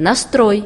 Настрой.